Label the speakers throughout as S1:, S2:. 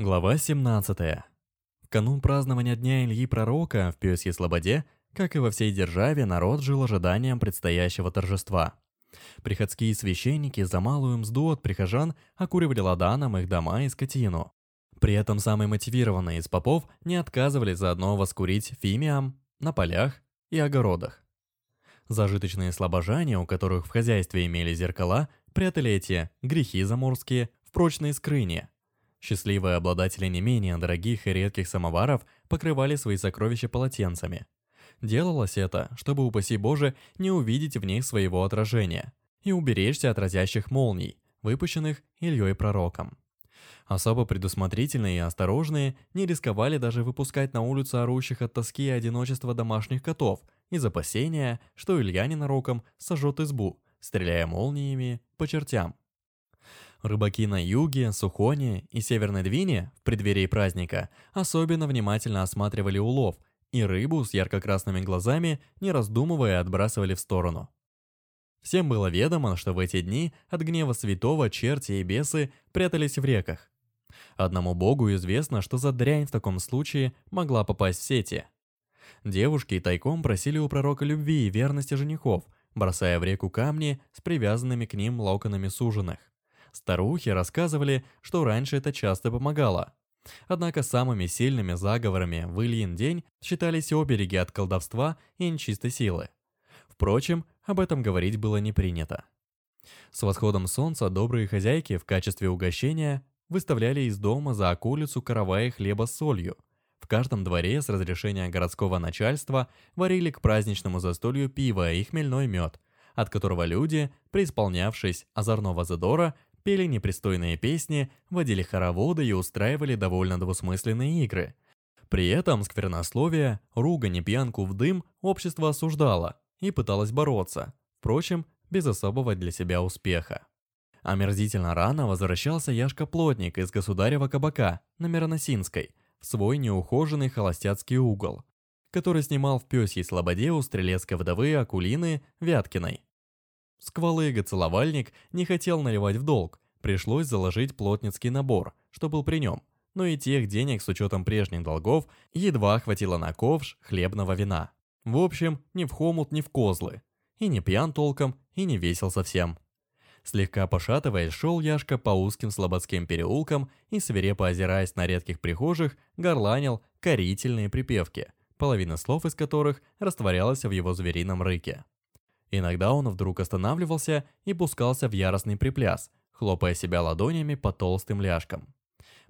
S1: Глава 17. В канун празднования Дня Ильи Пророка в Пёсьей Слободе, как и во всей державе, народ жил ожиданием предстоящего торжества. Приходские священники за малую мзду от прихожан окуривали ладаном их дома и скотину. При этом самые мотивированные из попов не отказывались заодно воскурить фимиам на полях и огородах. Зажиточные слабожане, у которых в хозяйстве имели зеркала, прятали эти грехи заморские в прочные скрыни – Счастливые обладатели не менее дорогих и редких самоваров покрывали свои сокровища полотенцами. Делалось это, чтобы, упаси Боже, не увидеть в них своего отражения и уберечься от разящих молний, выпущенных Ильей Пророком. Особо предусмотрительные и осторожные не рисковали даже выпускать на улицу орущих от тоски и одиночества домашних котов из опасения, что Илья ненароком сожжет избу, стреляя молниями по чертям. Рыбаки на юге, Сухоне и Северной Двине в преддверии праздника особенно внимательно осматривали улов и рыбу с ярко-красными глазами, не раздумывая, отбрасывали в сторону. Всем было ведомо, что в эти дни от гнева святого черти и бесы прятались в реках. Одному богу известно, что за дрянь в таком случае могла попасть в сети. Девушки тайком просили у пророка любви и верности женихов, бросая в реку камни с привязанными к ним локонами суженых. Старухи рассказывали, что раньше это часто помогало. Однако самыми сильными заговорами в Ильин день считались обереги от колдовства и нечистой силы. Впрочем, об этом говорить было не принято. С восходом солнца добрые хозяйки в качестве угощения выставляли из дома за околицу караваи хлеба с солью. В каждом дворе с разрешения городского начальства варили к праздничному застолью пиво и хмельной мед, от которого люди, преисполнявшись озорного задора, пели непристойные песни, водили хороводы и устраивали довольно двусмысленные игры. При этом сквернословие, ругань и пьянку в дым общество осуждало и пыталось бороться, впрочем, без особого для себя успеха. Омерзительно рано возвращался Яшка-плотник из государева кабака на Мироносинской в свой неухоженный холостяцкий угол, который снимал в пёсьей слободе у стрелецкой вдовы Акулины Вяткиной. Сквалыга-целовальник не хотел наливать в долг, пришлось заложить плотницкий набор, что был при нем, но и тех денег с учетом прежних долгов едва хватило на ковш хлебного вина. В общем, ни в хомут, ни в козлы. И не пьян толком, и не весел совсем. Слегка пошатываясь, шел Яшка по узким слободским переулкам и, свирепо озираясь на редких прихожих, горланил корительные припевки, половина слов из которых растворялась в его зверином рыке. Иногда он вдруг останавливался и пускался в яростный припляс, хлопая себя ладонями по толстым ляжкам.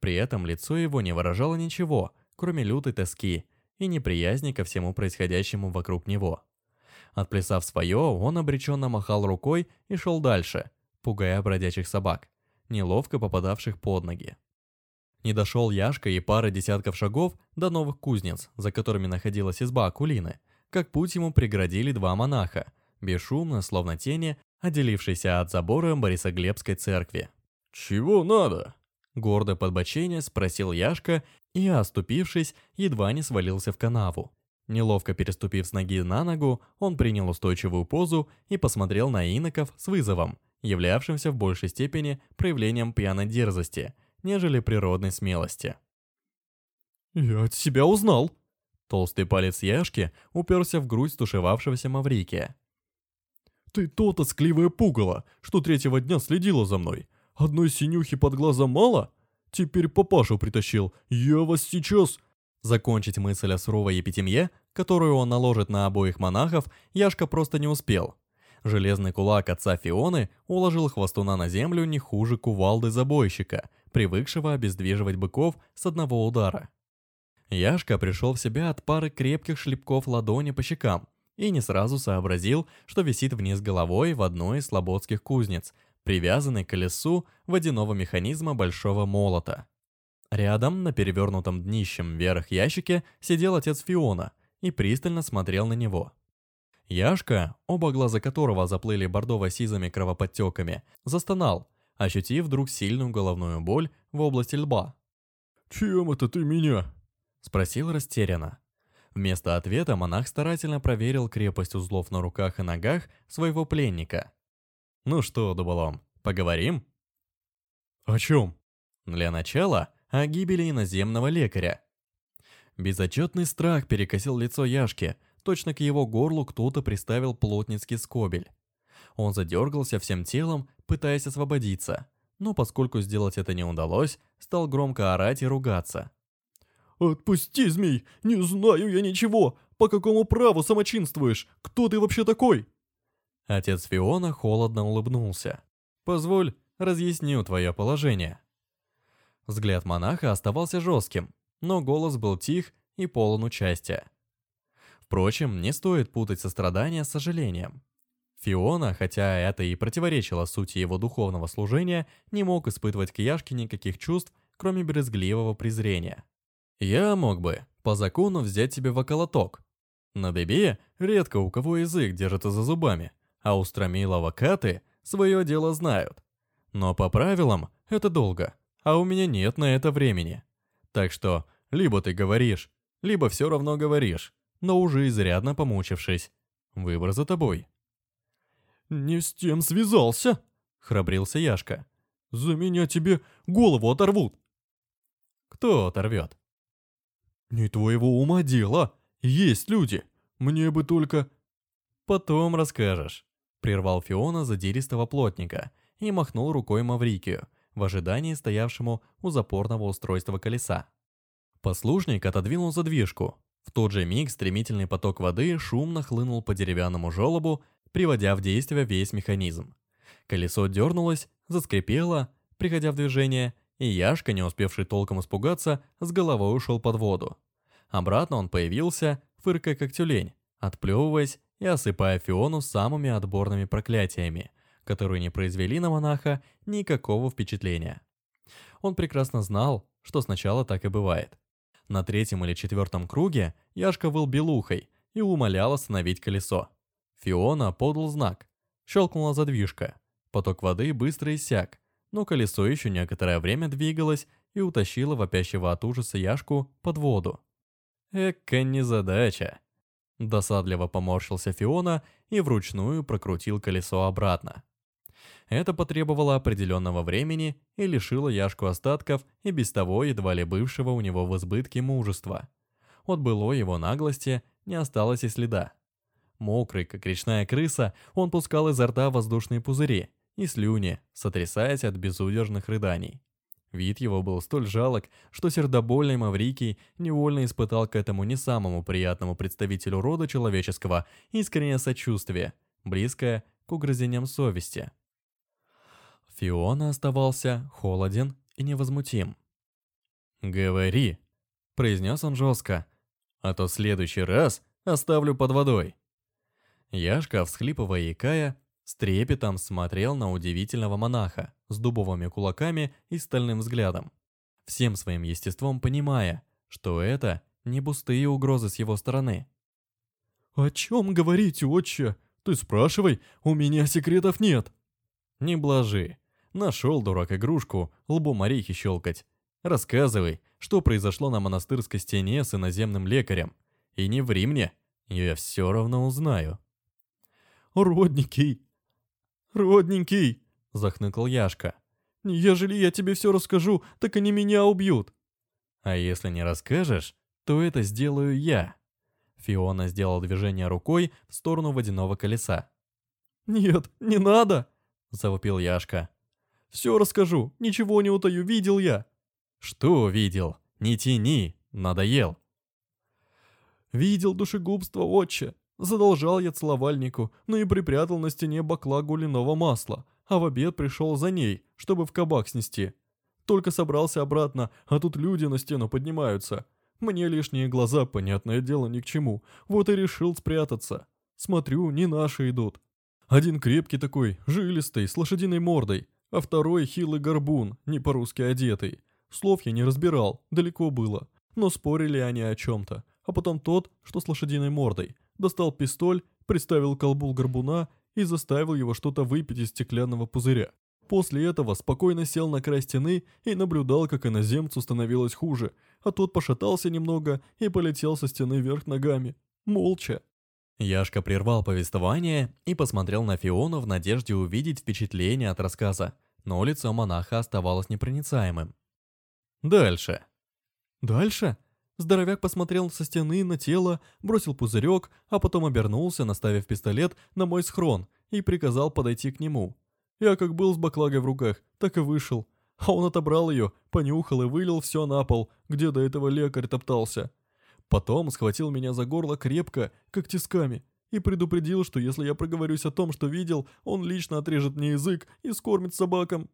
S1: При этом лицо его не выражало ничего, кроме лютой тоски и неприязни ко всему происходящему вокруг него. Отплясав свое, он обреченно махал рукой и шел дальше, пугая бродячих собак, неловко попадавших под ноги. Не дошел Яшка и пара десятков шагов до новых кузнец, за которыми находилась изба Акулины, как путь ему преградили два монаха, бесшумно, словно тени, отделившийся от забора Борисоглебской церкви.
S2: «Чего надо?»
S1: Гордо подбоченя спросил Яшка и, оступившись, едва не свалился в канаву. Неловко переступив с ноги на ногу, он принял устойчивую позу и посмотрел на иноков с вызовом, являвшимся в большей степени проявлением пьяной дерзости, нежели природной смелости.
S2: «Я от себя узнал!»
S1: Толстый палец Яшки уперся в грудь стушевавшегося Маврикия.
S2: «Ты то тоскливое пугало, что третьего дня следила за мной. Одной синюхи под глазом мало? Теперь папашу притащил. Я вас сейчас...»
S1: Закончить мысль о суровой епитемье, которую он наложит на обоих монахов, Яшка просто не успел. Железный кулак отца Фионы уложил хвостуна на землю не хуже кувалды забойщика, привыкшего обездвиживать быков с одного удара. Яшка пришел в себя от пары крепких шлепков ладони по щекам, и не сразу сообразил, что висит вниз головой в одной из слободских кузнец, привязанной к колесу водяного механизма большого молота. Рядом, на перевернутом днищем вверх ящике, сидел отец Фиона и пристально смотрел на него. Яшка, оба глаза которого заплыли бордово-сизыми кровоподтеками, застонал, ощутив вдруг сильную головную боль в области лба.
S2: «Чем это ты меня?»
S1: — спросил растерянно. Вместо ответа монах старательно проверил крепость узлов на руках и ногах своего пленника. «Ну что, дуболом, поговорим?»
S2: «О чем?»
S1: «Для начала о гибели иноземного лекаря. Безотчетный страх перекосил лицо Яшки, точно к его горлу кто-то приставил плотницкий скобель. Он задергался всем телом, пытаясь освободиться, но поскольку сделать это не удалось, стал громко орать и ругаться.
S2: «Отпусти, змей! Не знаю я ничего! По какому праву самочинствуешь? Кто ты вообще такой?»
S1: Отец Фиона холодно улыбнулся. «Позволь, разъясню твое положение». Взгляд монаха оставался жестким, но голос был тих и полон участия. Впрочем, не стоит путать сострадание с сожалением. Фиона, хотя это и противоречило сути его духовного служения, не мог испытывать к Яшке никаких чувств, кроме брезгливого презрения. «Я мог бы, по закону, взять тебе в околоток. На Дебе редко у кого язык держится за зубами, а у Стромилова Каты свое дело знают. Но по правилам это долго, а у меня нет на это времени. Так что либо ты говоришь, либо все равно говоришь, но уже изрядно помучившись. Выбор за тобой».
S2: «Не с тем связался», — храбрился Яшка. «За меня тебе голову оторвут».
S1: «Кто оторвет?»
S2: «Не твоего ума дело. Есть люди. Мне бы только...»
S1: «Потом расскажешь», — прервал Фиона задиристого плотника и махнул рукой Маврикию, в ожидании стоявшему у запорного устройства колеса. Послушник отодвинул задвижку. В тот же миг стремительный поток воды шумно хлынул по деревянному желобу приводя в действие весь механизм. Колесо дернулось, заскрипело, приходя в движение, и Яшка, не успевший толком испугаться, с головой ушел под воду. Обратно он появился, фыркая как тюлень, отплевываясь и осыпая Фиону самыми отборными проклятиями, которые не произвели на монаха никакого впечатления. Он прекрасно знал, что сначала так и бывает. На третьем или четвертом круге Яшка выл белухой и умолял остановить колесо. Фиона подал знак. Щелкнула задвижка. Поток воды быстро иссяк, но колесо еще некоторое время двигалось и утащило вопящего от ужаса Яшку под воду. Эка незадача. Досадливо поморщился Фиона и вручную прокрутил колесо обратно. Это потребовало определенного времени и лишило Яшку остатков и без того едва ли бывшего у него в избытке мужества. От былой его наглости не осталось и следа. Мокрый, как речная крыса, он пускал изо рта воздушные пузыри и слюни, сотрясаясь от безудержных рыданий. Вид его был столь жалок, что сердобольный Маврикий невольно испытал к этому не самому приятному представителю рода человеческого искреннее сочувствие, близкое к угрызениям совести. Фиона оставался холоден и невозмутим. «Говори», — произнес он жестко, — «а то следующий раз оставлю под водой». Яшка, всхлипывая и кая, с трепетом смотрел на удивительного монаха с дубовыми кулаками и стальным взглядом, всем своим естеством понимая, что это не пустые угрозы с его стороны.
S2: «О чем говорить, отче? Ты спрашивай, у меня секретов нет!»
S1: «Не блажи. Нашел, дурак, игрушку, лбом орехи щелкать. Рассказывай, что произошло на монастырской стене с иноземным лекарем. И не ври мне, я все равно узнаю».
S2: «Родненький! Родненький!» — захныкал Яшка. «Ежели я тебе все расскажу, так они меня убьют!»
S1: «А если не расскажешь, то это сделаю я!» Фиона сделал движение рукой в сторону водяного колеса.
S2: «Нет, не надо!»
S1: — завопил Яшка.
S2: «Все расскажу, ничего не утаю, видел я!»
S1: «Что видел? Не тяни, надоел!»
S2: «Видел душегубство, отче, Задолжал я целовальнику, но и припрятал на стене бакла гуляного масла, а в обед пришел за ней, чтобы в кабак снести. Только собрался обратно, а тут люди на стену поднимаются. Мне лишние глаза, понятное дело, ни к чему. Вот и решил спрятаться. Смотрю, не наши идут. Один крепкий такой, жилистый, с лошадиной мордой, а второй хилый горбун, не по-русски одетый. Слов я не разбирал, далеко было, но спорили они о чем-то. А потом тот, что с лошадиной мордой, достал пистоль, приставил колбу горбуна и заставил его что-то выпить из стеклянного пузыря. После этого спокойно сел на край стены и наблюдал, как иноземцу становилось хуже, а тот пошатался немного и полетел со стены вверх ногами. Молча.
S1: Яшка прервал повествование и посмотрел на Фиону в надежде увидеть впечатление от рассказа, но лицо монаха оставалось непроницаемым. Дальше.
S2: Дальше? Здоровяк посмотрел со стены на тело, бросил пузырек, а потом обернулся, наставив пистолет на мой схрон и приказал подойти к нему. Я как был с баклагой в руках, так и вышел. А он отобрал ее, понюхал и вылил все на пол, где до этого лекарь топтался. Потом схватил меня за горло крепко, как тисками, и предупредил, что если я проговорюсь о том, что видел, он лично отрежет мне язык и скормит собакам.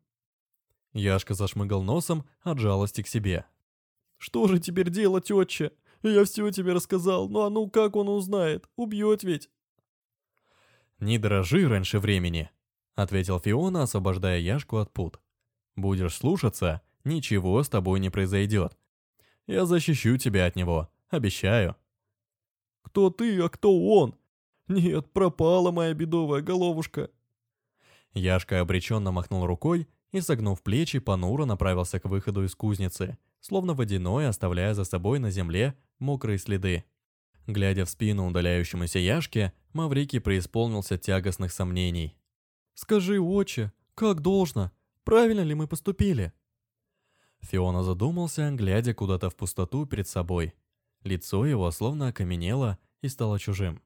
S1: Яшка зашмыгал носом от жалости к себе.
S2: «Что же теперь делать, отче? Я все тебе рассказал, ну а ну как он узнает? Убьет ведь!»
S1: «Не дрожи раньше времени», — ответил Фиона, освобождая Яшку от пут. «Будешь слушаться, ничего с тобой не произойдет. Я защищу тебя от него, обещаю».
S2: «Кто ты, а кто он? Нет, пропала моя бедовая головушка».
S1: Яшка обреченно махнул рукой и, согнув плечи, понуро направился к выходу из кузницы, словно водяной, оставляя за собой на земле мокрые следы. Глядя в спину удаляющемуся Яшке, Маврикий преисполнился тягостных сомнений.
S2: «Скажи, отче, как должно? Правильно ли мы поступили?»
S1: Фиона задумался, глядя куда-то в пустоту перед собой. Лицо его словно окаменело и стало чужим.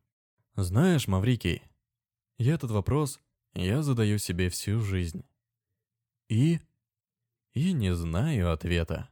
S1: «Знаешь, Маврикий, и этот вопрос я задаю себе всю жизнь. И... и не знаю ответа.